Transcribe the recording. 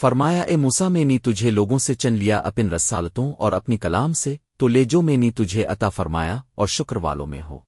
فرمایا، اے موسا میں نی تجھے لوگوں سے چن لیا اپن رسالتوں اور اپنی کلام سے، تو لے جو میں نے تجھے عطا فرمایا اور شکر والوں میں ہو۔